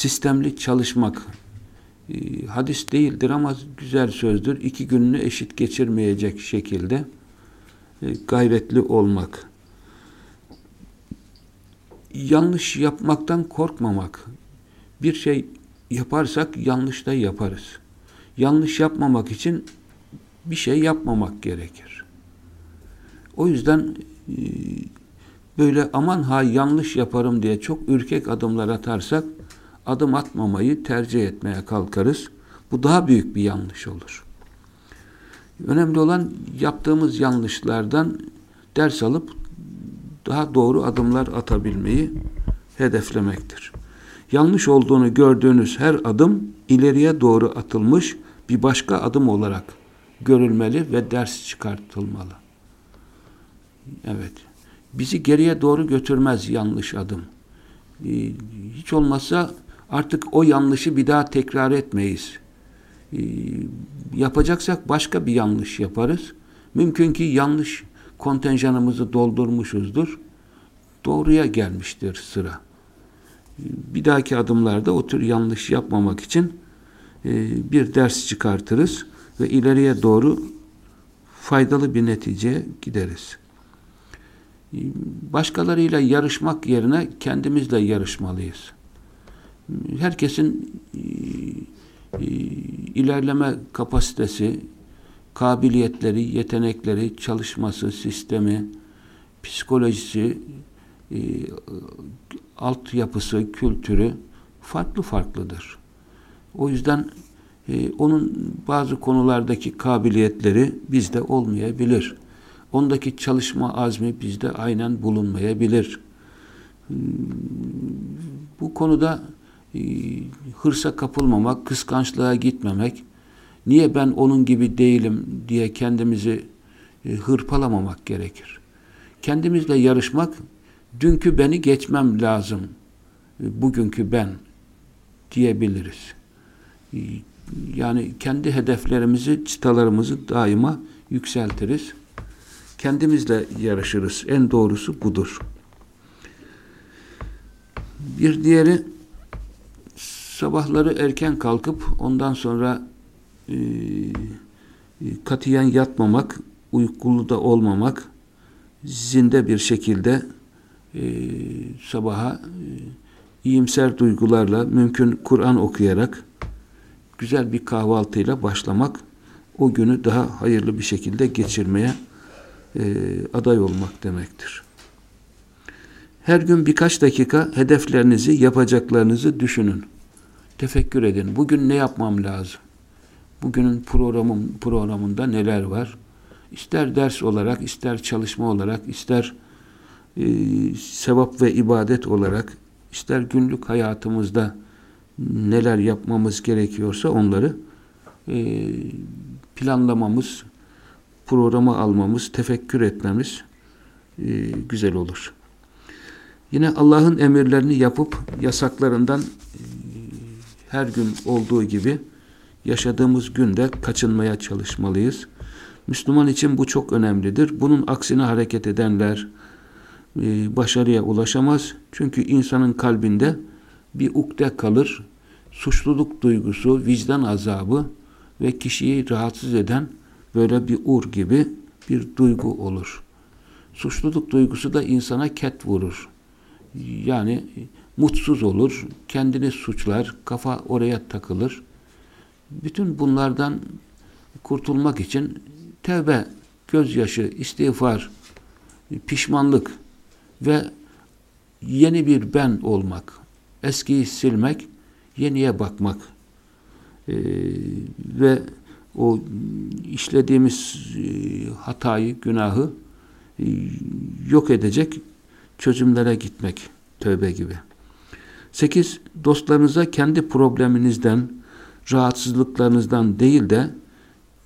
sistemli çalışmak e, hadis değildir ama güzel sözdür. İki gününü eşit geçirmeyecek şekilde e, gayretli olmak. Yanlış yapmaktan korkmamak. Bir şey yaparsak yanlış da yaparız. Yanlış yapmamak için bir şey yapmamak gerekir. O yüzden e, böyle aman ha yanlış yaparım diye çok ürkek adımlar atarsak adım atmamayı tercih etmeye kalkarız. Bu daha büyük bir yanlış olur. Önemli olan yaptığımız yanlışlardan ders alıp daha doğru adımlar atabilmeyi hedeflemektir. Yanlış olduğunu gördüğünüz her adım ileriye doğru atılmış bir başka adım olarak görülmeli ve ders çıkartılmalı. Evet. Bizi geriye doğru götürmez yanlış adım. Ee, hiç olmazsa artık o yanlışı bir daha tekrar etmeyiz. Ee, yapacaksak başka bir yanlış yaparız. Mümkün ki yanlış kontenjanımızı doldurmuşuzdur. Doğruya gelmiştir sıra. Ee, bir dahaki adımlarda o tür yanlış yapmamak için e, bir ders çıkartırız ve ileriye doğru faydalı bir neticeye gideriz. Ee, başkalarıyla yarışmak yerine kendimizle yarışmalıyız. Herkesin e, e, ilerleme kapasitesi, kabiliyetleri, yetenekleri, çalışması, sistemi, psikolojisi, e, altyapısı, kültürü farklı farklıdır. O yüzden onun bazı konulardaki kabiliyetleri bizde olmayabilir. Ondaki çalışma azmi bizde aynen bulunmayabilir. Bu konuda hırsa kapılmamak, kıskançlığa gitmemek, niye ben onun gibi değilim diye kendimizi e, hırpalamamak gerekir. Kendimizle yarışmak, dünkü beni geçmem lazım, e, bugünkü ben diyebiliriz. Yani kendi hedeflerimizi, çıtalarımızı daima yükseltiriz. Kendimizle yarışırız. En doğrusu budur. Bir diğeri sabahları erken kalkıp ondan sonra e, katiyen yatmamak, uykulu da olmamak, zinde bir şekilde e, sabaha e, iyimser duygularla, mümkün Kur'an okuyarak, güzel bir kahvaltıyla başlamak, o günü daha hayırlı bir şekilde geçirmeye e, aday olmak demektir. Her gün birkaç dakika hedeflerinizi, yapacaklarınızı düşünün. Tefekkür edin. Bugün ne yapmam lazım? Bugünün programım, programında neler var? İster ders olarak, ister çalışma olarak, ister e, sevap ve ibadet olarak, ister günlük hayatımızda neler yapmamız gerekiyorsa onları e, planlamamız, programa almamız, tefekkür etmemiz e, güzel olur. Yine Allah'ın emirlerini yapıp yasaklarından her gün olduğu gibi yaşadığımız günde kaçınmaya çalışmalıyız. Müslüman için bu çok önemlidir. Bunun aksine hareket edenler e, başarıya ulaşamaz. Çünkü insanın kalbinde bir ukde kalır. Suçluluk duygusu, vicdan azabı ve kişiyi rahatsız eden böyle bir ur gibi bir duygu olur. Suçluluk duygusu da insana ket vurur. Yani mutsuz olur, kendini suçlar, kafa oraya takılır. Bütün bunlardan kurtulmak için tevbe, gözyaşı, istiğfar, pişmanlık ve yeni bir ben olmak, eskiyi silmek, yeniye bakmak ee, ve o işlediğimiz e, hatayı, günahı e, yok edecek çözümlere gitmek tövbe gibi. 8. Dostlarınıza kendi probleminizden, rahatsızlıklarınızdan değil de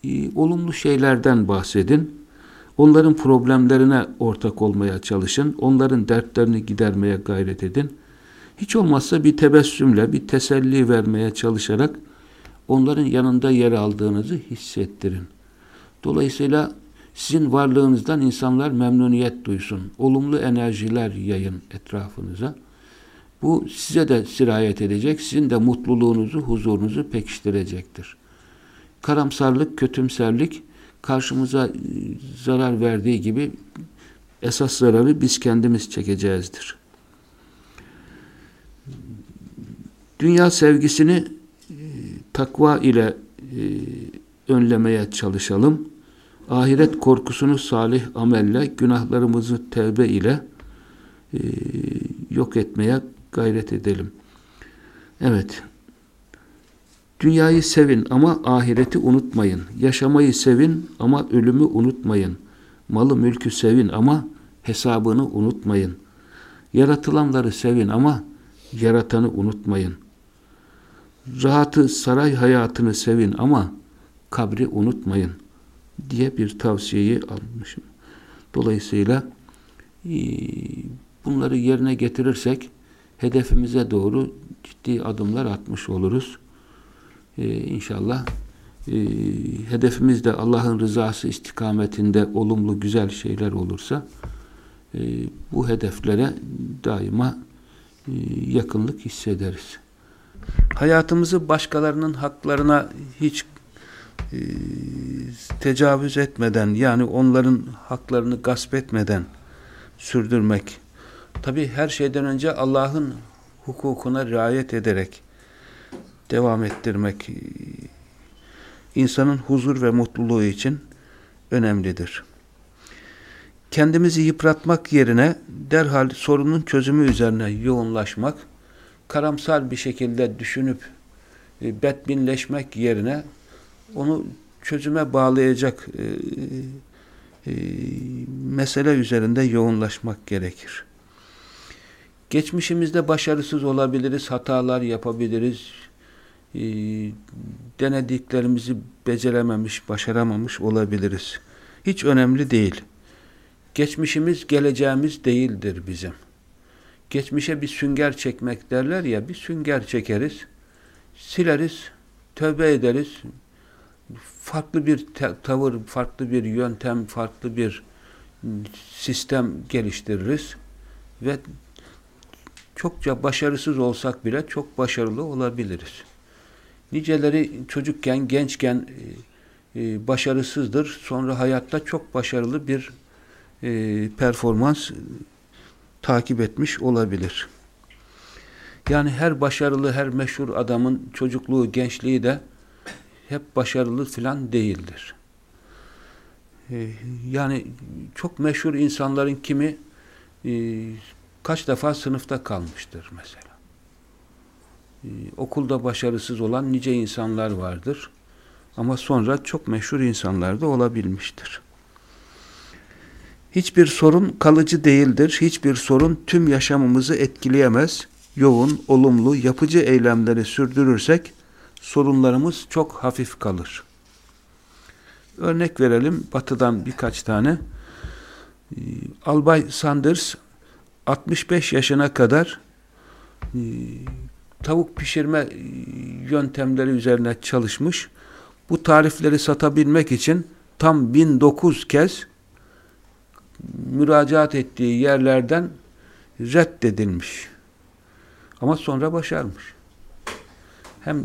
e, olumlu şeylerden bahsedin. Onların problemlerine ortak olmaya çalışın. Onların dertlerini gidermeye gayret edin. Hiç olmazsa bir tebessümle, bir teselli vermeye çalışarak onların yanında yer aldığınızı hissettirin. Dolayısıyla sizin varlığınızdan insanlar memnuniyet duysun. Olumlu enerjiler yayın etrafınıza. Bu size de sirayet edecek, sizin de mutluluğunuzu, huzurunuzu pekiştirecektir. Karamsarlık, kötümserlik karşımıza e, zarar verdiği gibi esas zararı biz kendimiz çekeceğizdir. Dünya sevgisini e, takva ile e, önlemeye çalışalım. Ahiret korkusunu salih amelle, günahlarımızı tevbe ile yok etmeye gayret edelim. Evet. Dünyayı sevin ama ahireti unutmayın. Yaşamayı sevin ama ölümü unutmayın. Malı mülkü sevin ama hesabını unutmayın. Yaratılanları sevin ama yaratanı unutmayın. Rahatı, saray hayatını sevin ama kabri unutmayın diye bir tavsiyeyi almışım. Dolayısıyla bunları yerine getirirsek hedefimize doğru ciddi adımlar atmış oluruz. Ee, inşallah e, hedefimiz de Allah'ın rızası istikametinde olumlu güzel şeyler olursa e, bu hedeflere daima e, yakınlık hissederiz. Hayatımızı başkalarının haklarına hiç e, tecavüz etmeden yani onların haklarını gasp etmeden sürdürmek tabi her şeyden önce Allah'ın hukukuna riayet ederek devam ettirmek e, insanın huzur ve mutluluğu için önemlidir. Kendimizi yıpratmak yerine derhal sorunun çözümü üzerine yoğunlaşmak, karamsar bir şekilde düşünüp e, bedbinleşmek yerine onu çözüme bağlayacak e, e, mesele üzerinde yoğunlaşmak gerekir. Geçmişimizde başarısız olabiliriz, hatalar yapabiliriz, e, denediklerimizi becerememiş, başaramamış olabiliriz. Hiç önemli değil. Geçmişimiz geleceğimiz değildir bizim. Geçmişe bir sünger çekmek derler ya, bir sünger çekeriz, sileriz, tövbe ederiz, farklı bir tavır, farklı bir yöntem, farklı bir sistem geliştiririz ve çokça başarısız olsak bile çok başarılı olabiliriz. Niceleri çocukken, gençken e, e, başarısızdır. Sonra hayatta çok başarılı bir e, performans e, takip etmiş olabilir. Yani her başarılı, her meşhur adamın çocukluğu, gençliği de hep başarılı filan değildir. E, yani çok meşhur insanların kimi e, kaç defa sınıfta kalmıştır mesela. Ee, okulda başarısız olan nice insanlar vardır. Ama sonra çok meşhur insanlar da olabilmiştir. Hiçbir sorun kalıcı değildir. Hiçbir sorun tüm yaşamımızı etkileyemez. Yoğun, olumlu, yapıcı eylemleri sürdürürsek sorunlarımız çok hafif kalır. Örnek verelim batıdan birkaç tane. Ee, Albay Sanders 65 yaşına kadar e, tavuk pişirme e, yöntemleri üzerine çalışmış. Bu tarifleri satabilmek için tam 1009 kez müracaat ettiği yerlerden reddedilmiş. Ama sonra başarmış. Hem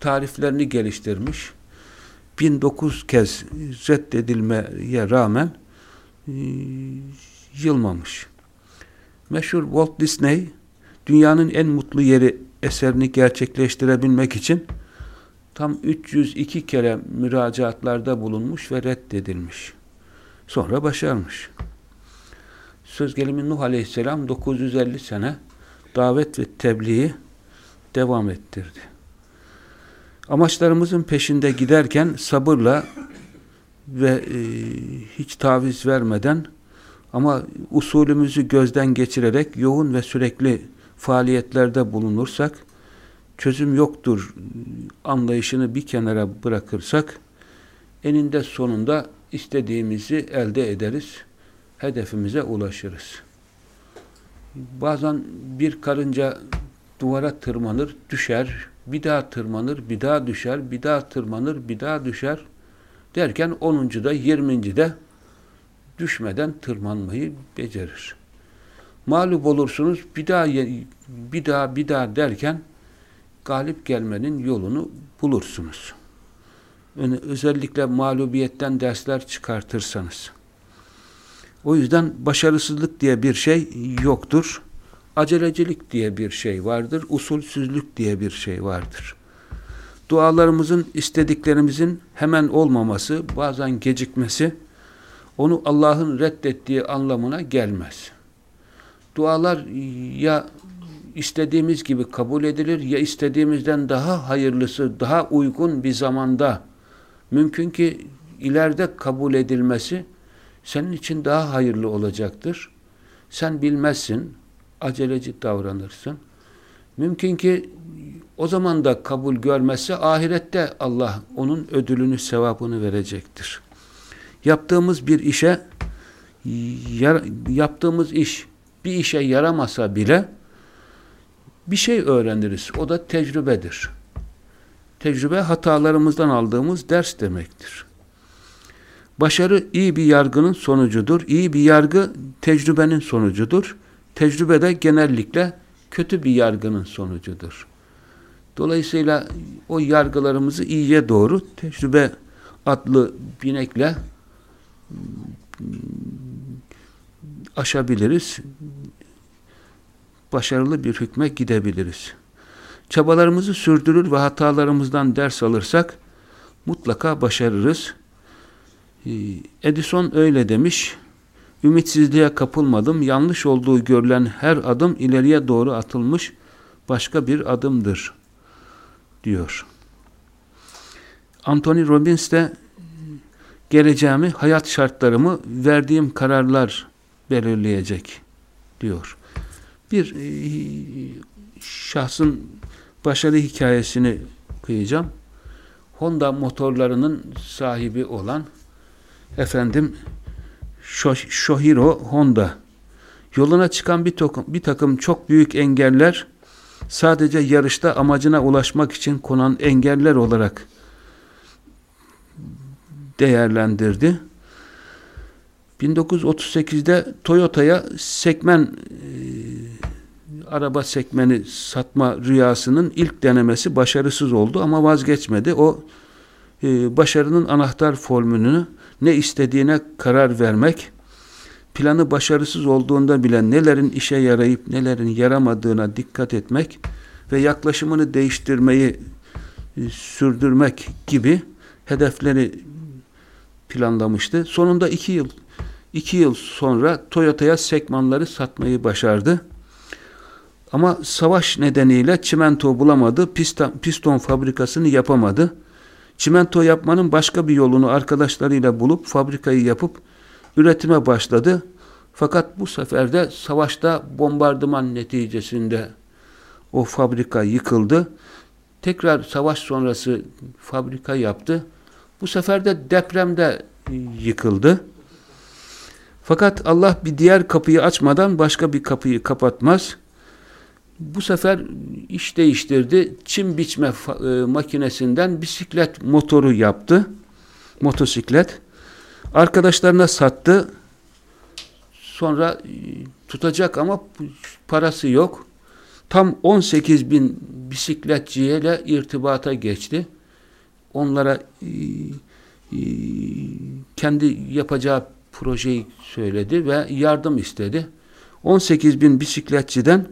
tariflerini geliştirmiş, 1009 kez reddedilmeye rağmen e, yılmamış. Meşhur Walt Disney dünyanın en mutlu yeri eserini gerçekleştirebilmek için tam 302 kere müracaatlarda bulunmuş ve reddedilmiş. Sonra başarmış. Söz gelimi Nuh Aleyhisselam 950 sene davet ve tebliği devam ettirdi. Amaçlarımızın peşinde giderken sabırla ve e, hiç taviz vermeden ama usulümüzü gözden geçirerek yoğun ve sürekli faaliyetlerde bulunursak, çözüm yoktur anlayışını bir kenara bırakırsak, eninde sonunda istediğimizi elde ederiz, hedefimize ulaşırız. Bazen bir karınca duvara tırmanır, düşer, bir daha tırmanır, bir daha düşer, bir daha tırmanır, bir daha düşer. Derken 10. da 20. de düşmeden tırmanmayı becerir. Mağlup olursunuz. Bir daha bir daha bir daha derken galip gelmenin yolunu bulursunuz. Yani özellikle mağlubiyetten dersler çıkartırsanız. O yüzden başarısızlık diye bir şey yoktur. Acelecilik diye bir şey vardır. Usulsüzlük diye bir şey vardır. Dualarımızın, istediklerimizin hemen olmaması, bazen gecikmesi, onu Allah'ın reddettiği anlamına gelmez. Dualar ya istediğimiz gibi kabul edilir ya istediğimizden daha hayırlısı, daha uygun bir zamanda mümkün ki ileride kabul edilmesi senin için daha hayırlı olacaktır. Sen bilmezsin, aceleci davranırsın. Mümkün ki o zaman da kabul görmezse ahirette Allah onun ödülünü, sevabını verecektir. Yaptığımız bir işe yaptığımız iş bir işe yaramasa bile bir şey öğreniriz. O da tecrübedir. Tecrübe hatalarımızdan aldığımız ders demektir. Başarı iyi bir yargının sonucudur. İyi bir yargı tecrübenin sonucudur. Tecrübe de genellikle kötü bir yargının sonucudur. Dolayısıyla o yargılarımızı iyiye doğru tecrübe adlı binekle aşabiliriz. Başarılı bir hükme gidebiliriz. Çabalarımızı sürdürür ve hatalarımızdan ders alırsak mutlaka başarırız. Ee, Edison öyle demiş. Ümitsizliğe kapılmadım. Yanlış olduğu görülen her adım ileriye doğru atılmış başka bir adımdır diyor. Anthony Robbins de geleceğimi, hayat şartlarımı verdiğim kararlar belirleyecek diyor. Bir e, şahsın başarı hikayesini kıyacağım. Honda motorlarının sahibi olan efendim Shohiro Honda yoluna çıkan bir takım, bir takım çok büyük engeller sadece yarışta amacına ulaşmak için konan engeller olarak değerlendirdi. 1938'de Toyota'ya sekmen e, araba sekmeni satma rüyasının ilk denemesi başarısız oldu ama vazgeçmedi. O e, başarının anahtar formülünü ne istediğine karar vermek, planı başarısız olduğunda bile nelerin işe yarayıp nelerin yaramadığına dikkat etmek ve yaklaşımını değiştirmeyi e, sürdürmek gibi hedefleri planlamıştı. Sonunda iki yıl iki yıl sonra Toyota'ya sekmanları satmayı başardı. Ama savaş nedeniyle çimento bulamadı, piston, piston fabrikasını yapamadı. Çimento yapmanın başka bir yolunu arkadaşlarıyla bulup fabrikayı yapıp üretime başladı. Fakat bu sefer de savaşta bombardıman neticesinde o fabrika yıkıldı. Tekrar savaş sonrası fabrika yaptı. Bu sefer de depremde yıkıldı. Fakat Allah bir diğer kapıyı açmadan başka bir kapıyı kapatmaz. Bu sefer iş değiştirdi. Çim biçme e, makinesinden bisiklet motoru yaptı. Motosiklet. Arkadaşlarına sattı. Sonra e, tutacak ama parası yok. Tam 18 bin bisikletçiyle irtibata geçti. Onlara e, kendi yapacağı projeyi söyledi ve yardım istedi. 18 bin bisikletçiden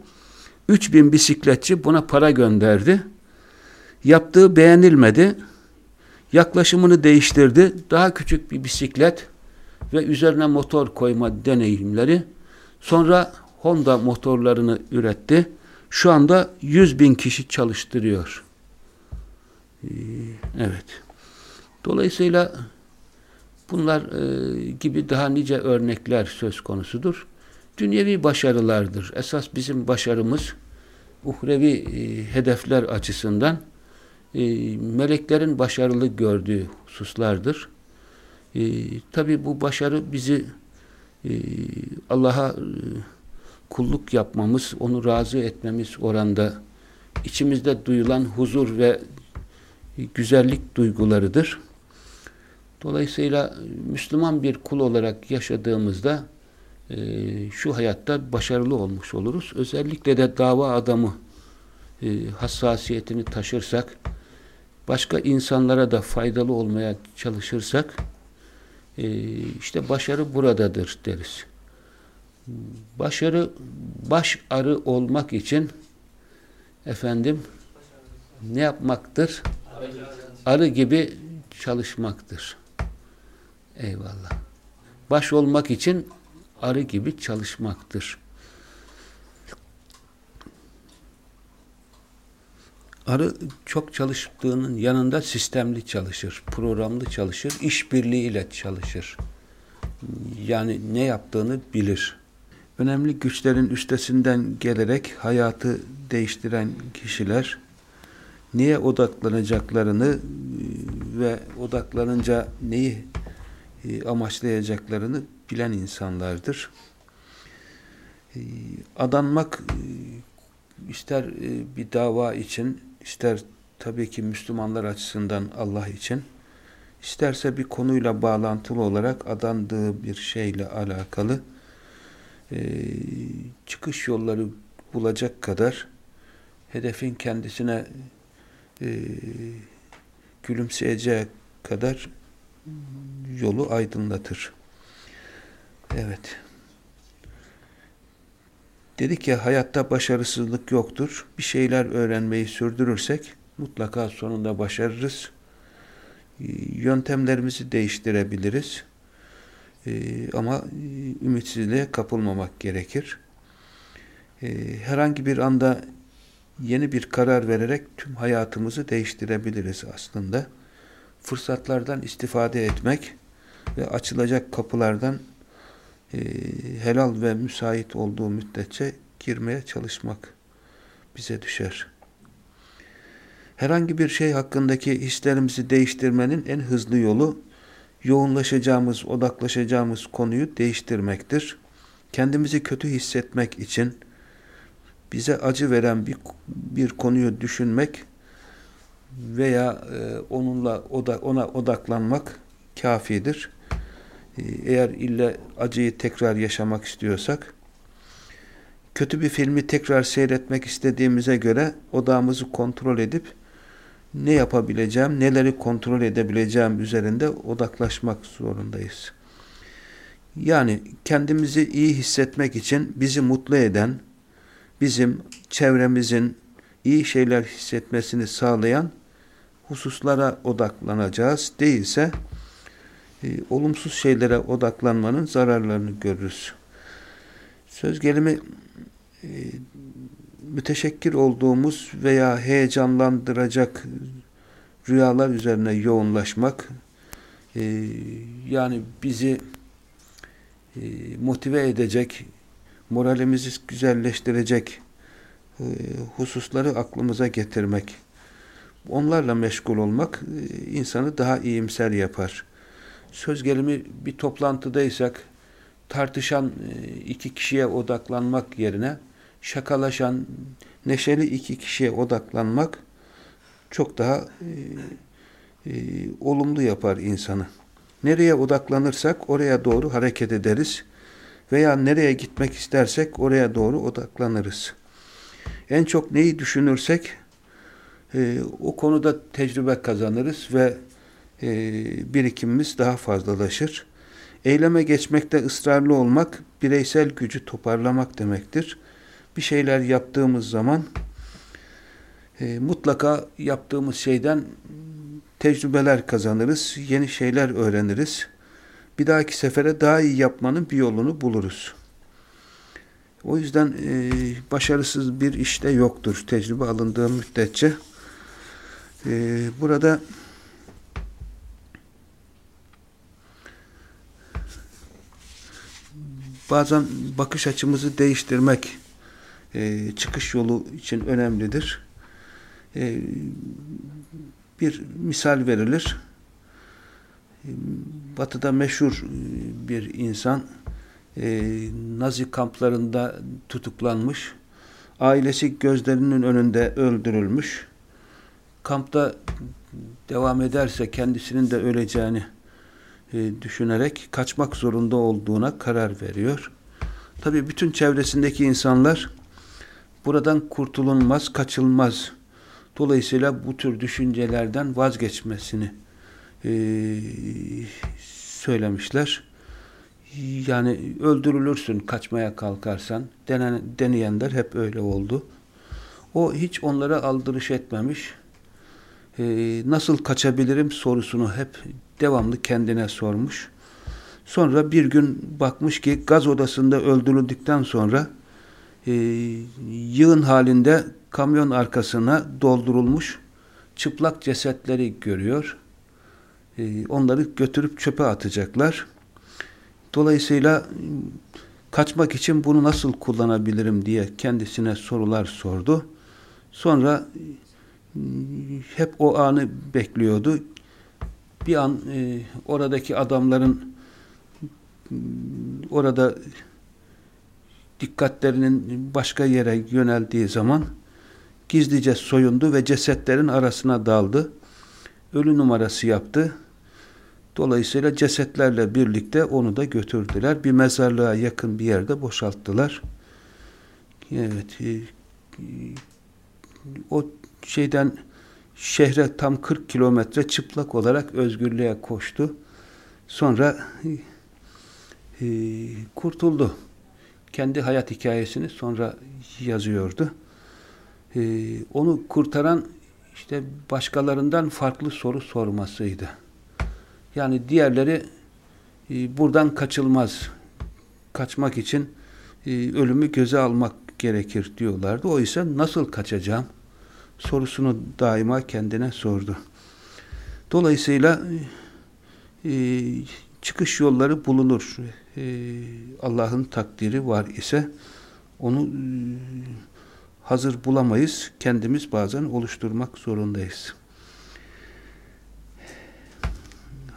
3 bin bisikletçi buna para gönderdi. Yaptığı beğenilmedi. Yaklaşımını değiştirdi. Daha küçük bir bisiklet ve üzerine motor koyma deneyimleri. Sonra Honda motorlarını üretti. Şu anda 100 bin kişi çalıştırıyor. Evet. Dolayısıyla bunlar e, gibi daha nice örnekler söz konusudur. Dünyevi başarılardır. Esas bizim başarımız uhrevi e, hedefler açısından e, meleklerin başarılı gördüğü hususlardır. E, Tabi bu başarı bizi e, Allah'a e, kulluk yapmamız, onu razı etmemiz oranda içimizde duyulan huzur ve güzellik e, şu hayatta başarılı olmuş oluruz. Özellikle de dava adamı e, hassasiyetini taşırsak, başka insanlara da faydalı olmaya çalışırsak, e, işte başarı buradadır deriz. Başarı, baş arı olmak için efendim ne yapmaktır? Arı gibi çalışmaktır. Eyvallah. Baş olmak için arı gibi çalışmaktır. Arı çok çalıştığının yanında sistemli çalışır, programlı çalışır, işbirliğiyle çalışır. Yani ne yaptığını bilir. Önemli güçlerin üstesinden gelerek hayatı değiştiren kişiler niye odaklanacaklarını e, ve odaklanınca neyi e, amaçlayacaklarını bilen insanlardır. E, adanmak ister bir dava için, ister tabii ki Müslümanlar açısından Allah için, isterse bir konuyla bağlantılı olarak adandığı bir şeyle alakalı çıkış yolları bulacak kadar hedefin kendisine e, gülümseyeceği kadar yolu aydınlatır. Evet. Dedik ya hayatta başarısızlık yoktur. Bir şeyler öğrenmeyi sürdürürsek mutlaka sonunda başarırız. Yöntemlerimizi değiştirebiliriz. Ee, ama ümitsizliğe kapılmamak gerekir. Ee, herhangi bir anda yeni bir karar vererek tüm hayatımızı değiştirebiliriz aslında. Fırsatlardan istifade etmek ve açılacak kapılardan e, helal ve müsait olduğu müddetçe girmeye çalışmak bize düşer. Herhangi bir şey hakkındaki hislerimizi değiştirmenin en hızlı yolu yoğunlaşacağımız, odaklaşacağımız konuyu değiştirmektir. Kendimizi kötü hissetmek için bize acı veren bir, bir konuyu düşünmek veya e, onunla oda, ona odaklanmak kafidir. E, eğer ille acıyı tekrar yaşamak istiyorsak kötü bir filmi tekrar seyretmek istediğimize göre odağımızı kontrol edip ne yapabileceğim, neleri kontrol edebileceğim üzerinde odaklaşmak zorundayız. Yani kendimizi iyi hissetmek için bizi mutlu eden, bizim çevremizin iyi şeyler hissetmesini sağlayan hususlara odaklanacağız. Değilse e, olumsuz şeylere odaklanmanın zararlarını görürüz. Söz gelimi e, müteşekkir olduğumuz veya heyecanlandıracak rüyalar üzerine yoğunlaşmak e, yani bizi e, motive edecek moralimizi güzelleştirecek e, hususları aklımıza getirmek, onlarla meşgul olmak e, insanı daha iyimser yapar. Söz gelimi bir toplantıdaysak tartışan e, iki kişiye odaklanmak yerine şakalaşan neşeli iki kişiye odaklanmak çok daha e, e, olumlu yapar insanı. Nereye odaklanırsak oraya doğru hareket ederiz veya nereye gitmek istersek oraya doğru odaklanırız. En çok neyi düşünürsek e, o konuda tecrübe kazanırız ve e, birikimimiz daha fazlalaşır. Eyleme geçmekte ısrarlı olmak, bireysel gücü toparlamak demektir. Bir şeyler yaptığımız zaman e, mutlaka yaptığımız şeyden tecrübeler kazanırız, yeni şeyler öğreniriz bir dahaki sefere daha iyi yapmanın bir yolunu buluruz. O yüzden e, başarısız bir işte yoktur tecrübe alındığı müddetçe. E, burada bazen bakış açımızı değiştirmek e, çıkış yolu için önemlidir. E, bir misal verilir. Batı'da meşhur e, bir insan e, Nazi kamplarında tutuklanmış. Ailesi gözlerinin önünde öldürülmüş. Kampta devam ederse kendisinin de öleceğini e, düşünerek kaçmak zorunda olduğuna karar veriyor. Tabi bütün çevresindeki insanlar buradan kurtulunmaz, kaçılmaz. Dolayısıyla bu tür düşüncelerden vazgeçmesini söylemişler. Yani öldürülürsün kaçmaya kalkarsan. Denen, deneyenler hep öyle oldu. O hiç onlara aldırış etmemiş. E, nasıl kaçabilirim sorusunu hep devamlı kendine sormuş. Sonra bir gün bakmış ki gaz odasında öldürüldükten sonra e, yığın halinde kamyon arkasına doldurulmuş çıplak cesetleri görüyor. E, onları götürüp çöpe atacaklar. Dolayısıyla kaçmak için bunu nasıl kullanabilirim diye kendisine sorular sordu. Sonra hep o anı bekliyordu. Bir an e, oradaki adamların orada dikkatlerinin başka yere yöneldiği zaman gizlice soyundu ve cesetlerin arasına daldı. Ölü numarası yaptı. Dolayısıyla cesetlerle birlikte onu da götürdüler. Bir mezarlığa yakın bir yerde boşalttılar. Evet. E, o şeyden şehre tam 40 kilometre çıplak olarak özgürlüğe koştu. Sonra e, kurtuldu. Kendi hayat hikayesini sonra yazıyordu. E, onu kurtaran işte başkalarından farklı soru sormasıydı. Yani diğerleri e, buradan kaçılmaz. Kaçmak için e, ölümü göze almak gerekir diyorlardı. O ise nasıl kaçacağım sorusunu daima kendine sordu. Dolayısıyla e, çıkış yolları bulunur. E, Allah'ın takdiri var ise onu e, hazır bulamayız. Kendimiz bazen oluşturmak zorundayız.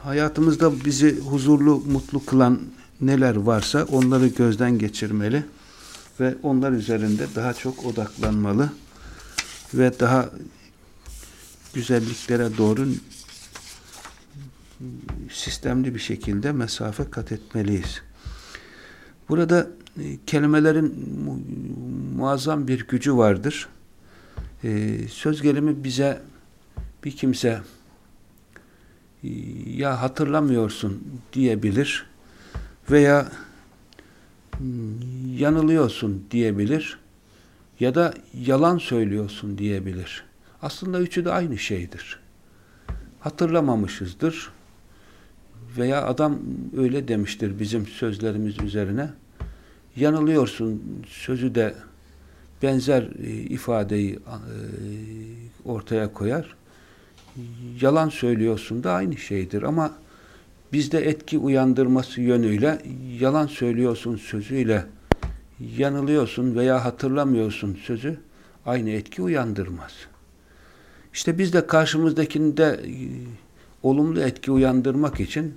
Hayatımızda bizi huzurlu, mutlu kılan neler varsa onları gözden geçirmeli ve onlar üzerinde daha çok odaklanmalı ve daha güzelliklere doğru sistemli bir şekilde mesafe kat etmeliyiz. Burada e, kelimelerin muazzam bir gücü vardır. E, söz gelimi bize bir kimse ya hatırlamıyorsun diyebilir veya yanılıyorsun diyebilir ya da yalan söylüyorsun diyebilir. Aslında üçü de aynı şeydir. Hatırlamamışızdır veya adam öyle demiştir bizim sözlerimiz üzerine. Yanılıyorsun sözü de benzer e, ifadeyi e, ortaya koyar. Yalan söylüyorsun da aynı şeydir ama bizde etki uyandırması yönüyle yalan söylüyorsun sözüyle yanılıyorsun veya hatırlamıyorsun sözü aynı etki uyandırmaz. İşte biz de karşımızdakinde e, olumlu etki uyandırmak için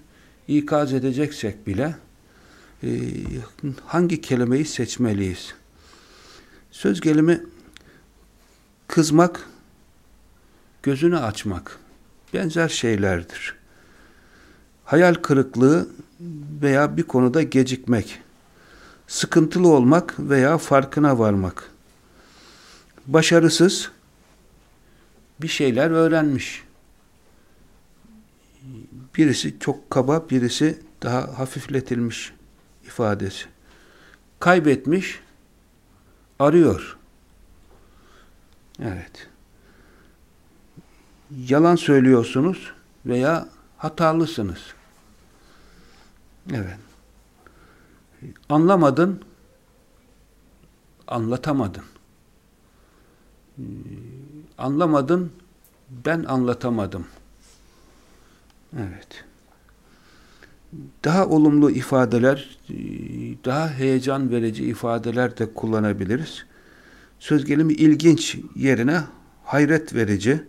ikaz edeceksek bile e, hangi kelimeyi seçmeliyiz? Söz gelimi kızmak, gözünü açmak benzer şeylerdir. Hayal kırıklığı veya bir konuda gecikmek, sıkıntılı olmak veya farkına varmak. Başarısız, bir şeyler öğrenmiş. Birisi çok kaba, birisi daha hafifletilmiş ifadesi. Kaybetmiş, arıyor. Evet. Yalan söylüyorsunuz veya hatalısınız. Evet. Anlamadın, anlatamadın. Anlamadın, ben anlatamadım. Evet. Daha olumlu ifadeler, daha heyecan verici ifadeler de kullanabiliriz. Söz gelimi ilginç yerine hayret verici,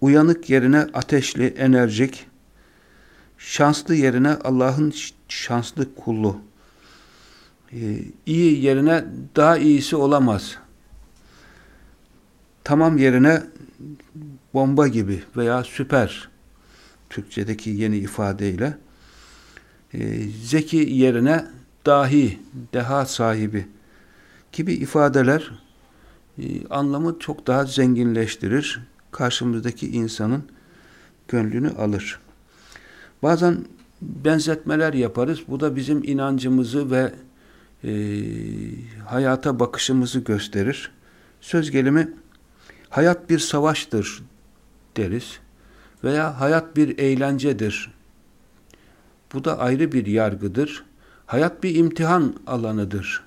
uyanık yerine ateşli, enerjik, şanslı yerine Allah'ın şanslı kullu, ee, iyi yerine daha iyisi olamaz. Tamam yerine bomba gibi veya süper Türkçedeki yeni ifadeyle e, zeki yerine dahi, deha sahibi gibi ifadeler e, anlamı çok daha zenginleştirir. Karşımızdaki insanın gönlünü alır. Bazen benzetmeler yaparız. Bu da bizim inancımızı ve e, hayata bakışımızı gösterir. Söz gelimi hayat bir savaştır deriz veya hayat bir eğlencedir. Bu da ayrı bir yargıdır. Hayat bir imtihan alanıdır.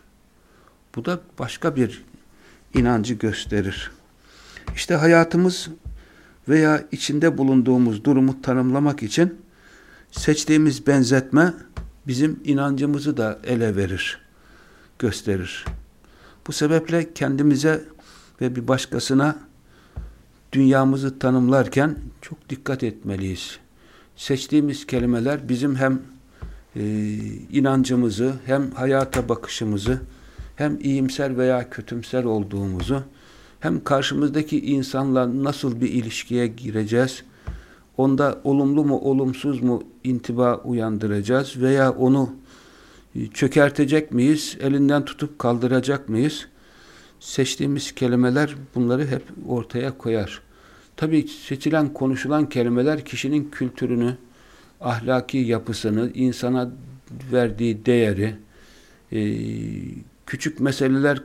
Bu da başka bir inancı gösterir. İşte hayatımız veya içinde bulunduğumuz durumu tanımlamak için seçtiğimiz benzetme bizim inancımızı da ele verir, gösterir. Bu sebeple kendimize ve bir başkasına dünyamızı tanımlarken çok dikkat etmeliyiz. Seçtiğimiz kelimeler bizim hem e, inancımızı hem hayata bakışımızı hem iyimser veya kötümser olduğumuzu hem karşımızdaki insanla nasıl bir ilişkiye gireceğiz, onda olumlu mu olumsuz mu intiba uyandıracağız veya onu e, çökertecek miyiz, elinden tutup kaldıracak mıyız? Seçtiğimiz kelimeler bunları hep ortaya koyar. Tabii seçilen, konuşulan kelimeler kişinin kültürünü, ahlaki yapısını, insana verdiği değeri, e, küçük meseleler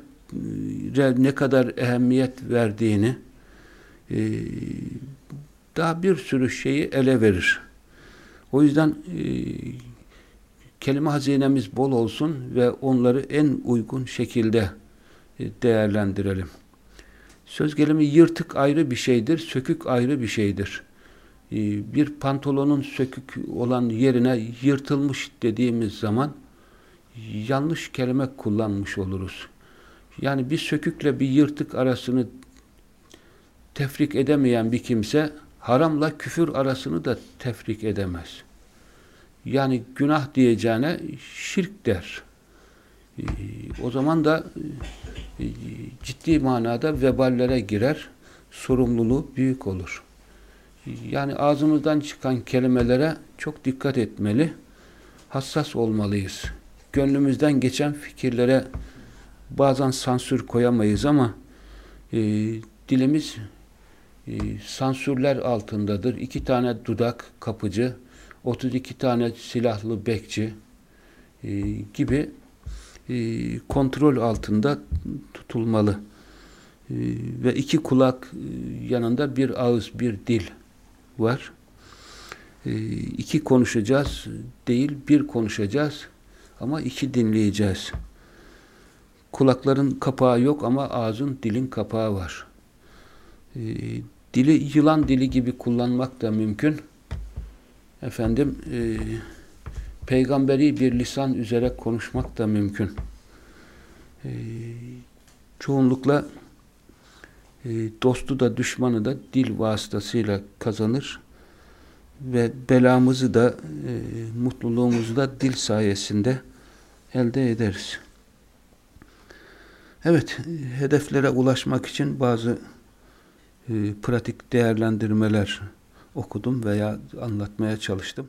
ne kadar ehemmiyet verdiğini e, daha bir sürü şeyi ele verir. O yüzden e, kelime hazinemiz bol olsun ve onları en uygun şekilde e, değerlendirelim. Söz gelimi yırtık ayrı bir şeydir, sökük ayrı bir şeydir. E, bir pantolonun sökük olan yerine yırtılmış dediğimiz zaman yanlış kelime kullanmış oluruz. Yani bir sökükle bir yırtık arasını tefrik edemeyen bir kimse haramla küfür arasını da tefrik edemez. Yani günah diyeceğine şirk der. Ee, o zaman da e, ciddi manada veballere girer, sorumluluğu büyük olur. Yani ağzımızdan çıkan kelimelere çok dikkat etmeli, hassas olmalıyız. Gönlümüzden geçen fikirlere bazen sansür koyamayız ama e, dilimiz e, sansürler altındadır. İki tane dudak kapıcı, 32 tane silahlı bekçi e, gibi e, kontrol altında tutulmalı. E, ve iki kulak e, yanında bir ağız, bir dil var. E, iki konuşacağız değil, bir konuşacağız ama iki dinleyeceğiz. Kulakların kapağı yok ama ağzın, dilin kapağı var. E, dili yılan dili gibi kullanmak da mümkün. Efendim, e, peygamberi bir lisan üzere konuşmak da mümkün. E, çoğunlukla e, dostu da düşmanı da dil vasıtasıyla kazanır ve belamızı da e, mutluluğumuzu da dil sayesinde elde ederiz. Evet, hedeflere ulaşmak için bazı e, pratik değerlendirmeler okudum veya anlatmaya çalıştım.